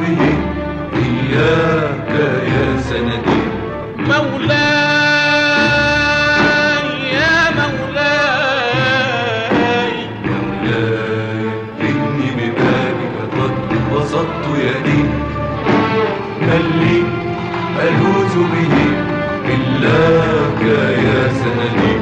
به. إياك يا سندي. مولاي يا مولاي. مولاي إني ببابك قد بسطت يدي. هل لي ألوذ به. إلاك يا سندي.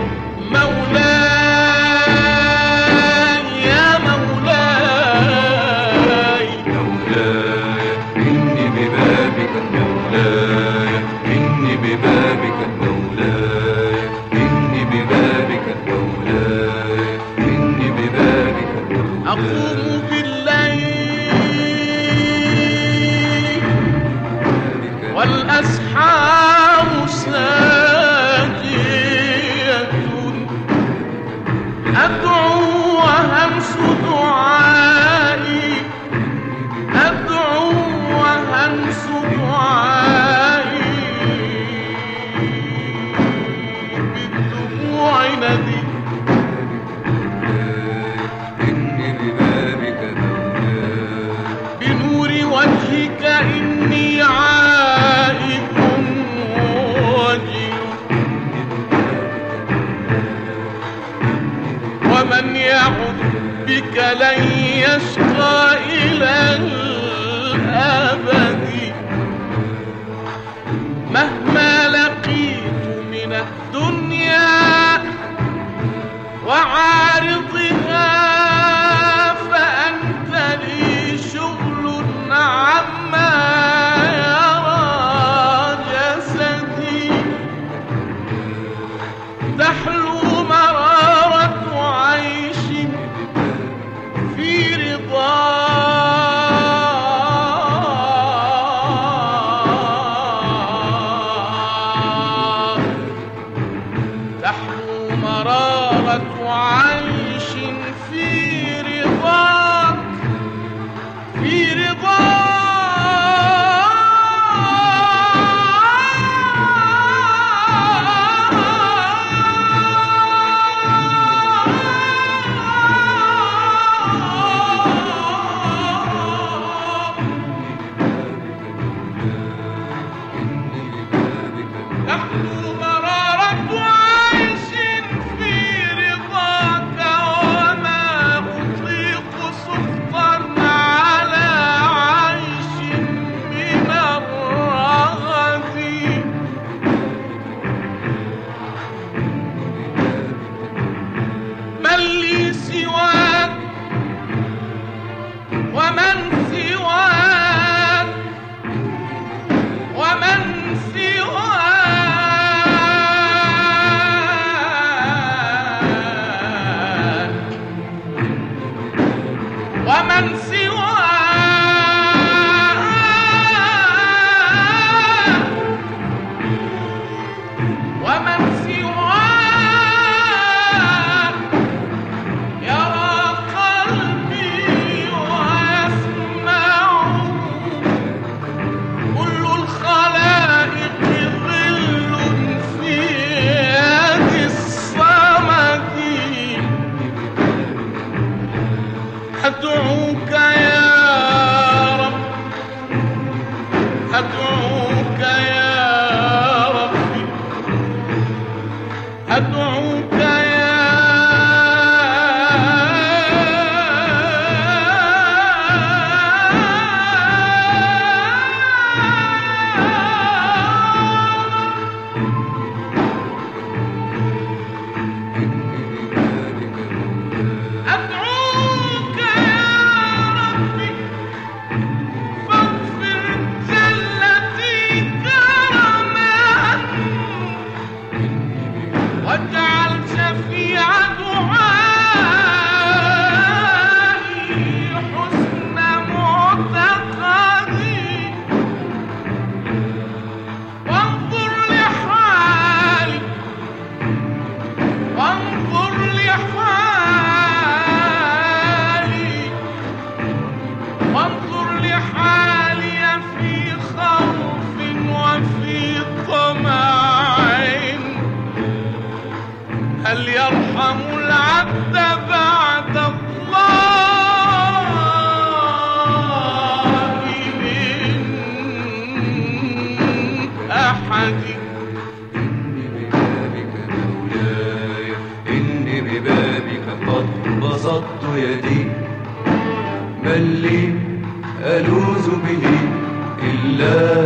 ببابك مولاي إني ببابك مولاي إني ببابك مولاي أقوم بالليل. والأسحار ساجية أدعو وهمس دعائي بك لن يشقى إلى مرارة عيش في أدعوك يا رب. أدعوك هل يرحم العبد بعد الله من أحد؟ إني ببابك مولاي إني ببابك قد بسطت يدي. من لي ألوذ به إلا